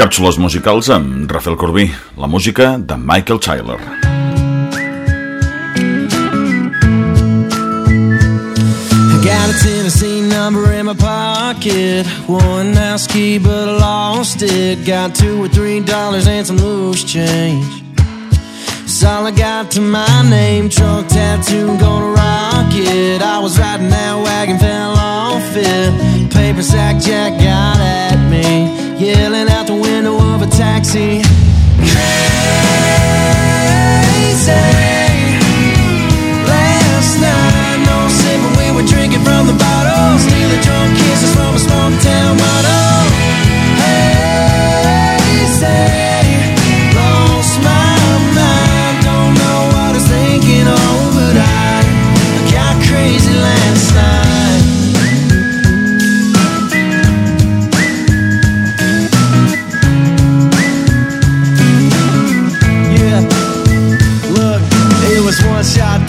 Càpsules musicals amb Rafael Corbí, la música de Michael Tyler. Got a Tennessee number in my pocket. One house key, but I lost it. Got two or three dollars and some loose change. It's all I got to my name. Trunk tattoo, gonna rock it. I was riding that wagon, fell off it. Paper sack Jack got at me yelling out taxi.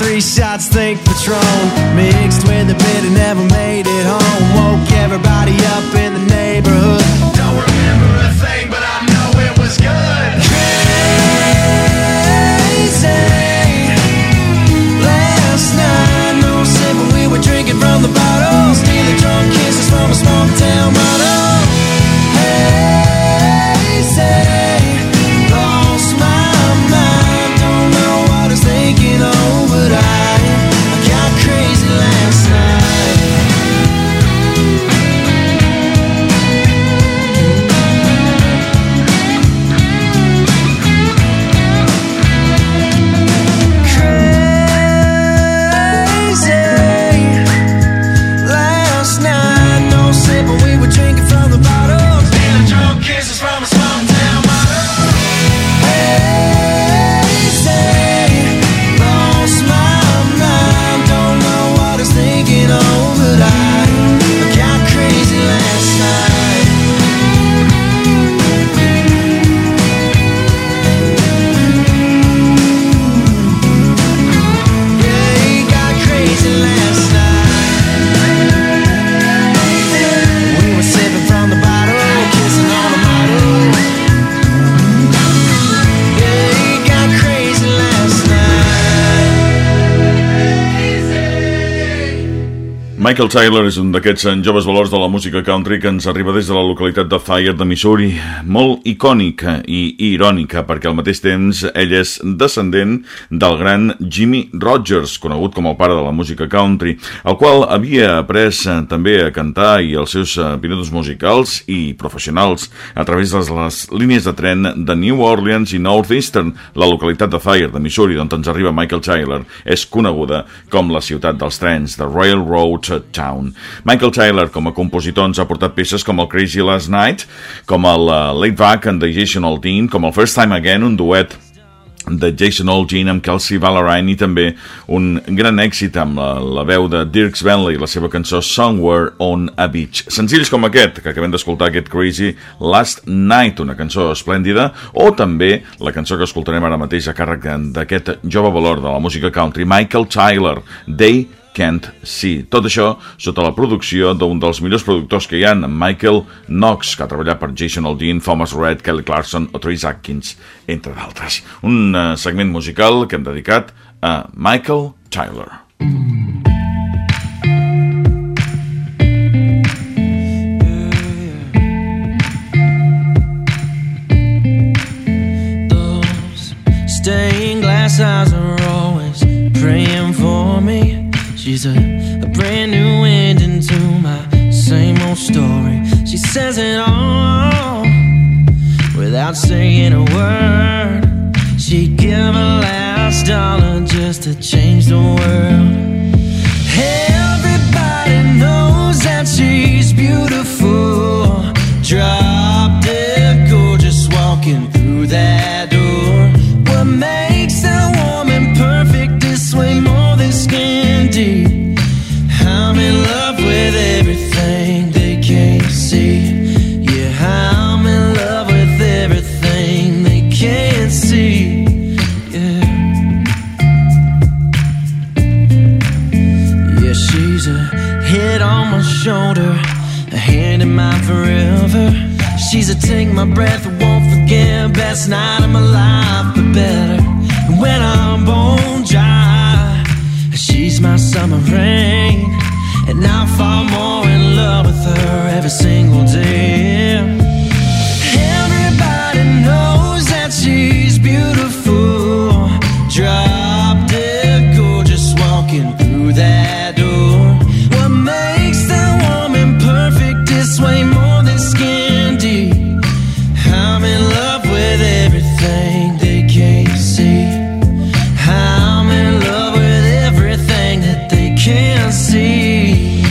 Three shots, think Patron. Mixed with a bit and never made it home. Woke everybody up in the neighborhood. Michael Tyler és un d'aquests eh, joves valors de la música country que ens arriba des de la localitat de Fire de Missouri. Molt icònica i irònica, perquè al mateix temps ell és descendent del gran Jimmy Rogers, conegut com el pare de la música country, el qual havia après eh, també a cantar i els seus eh, pilotos musicals i professionals a través de les línies de tren de New Orleans i Northeastern, la localitat de Fire de Missouri, d'on ens arriba Michael Tyler, és coneguda com la ciutat dels trens, de Railroad Town. Michael Tyler, com a compositor, ens ha portat peces com el Crazy Last Night, com el uh, Late Back and the Jason Aldean, com el First Time Again, un duet de Jason Aldean amb Kelsey Ballerine i també un gran èxit amb la, la veu de Dirks Bentley, la seva cançó Somewhere on a Beach. Senzills com aquest, que acabem d'escoltar, aquest Crazy Last Night, una cançó esplèndida, o també la cançó que escoltarem ara mateix a càrrec d'aquest jove valor de la música country, Michael Tyler, They Can't See. Tot això sota la producció d'un dels millors productors que hi ha, Michael Knox, que ha treballat per Jason Aldean, Thomas Red, Kelly Clarkson o Trace Atkins, entre d'altres. Un uh, segment musical que hem dedicat a Michael Tyler. Those She's a, a brand new ending to my same old story. She says it all without saying a word. She'd give her last dollar just to change the world. A take my breath, I won't forget. Best night of my life, but better. And when I'm bone dry, she's my summer rain. And I fall more in love with her every single see.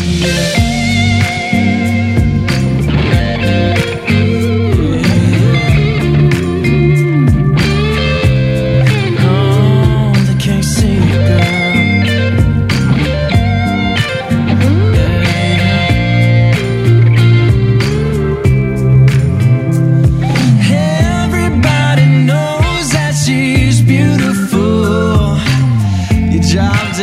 Oh, they can't see you, girl. Everybody knows that she's beautiful. Job's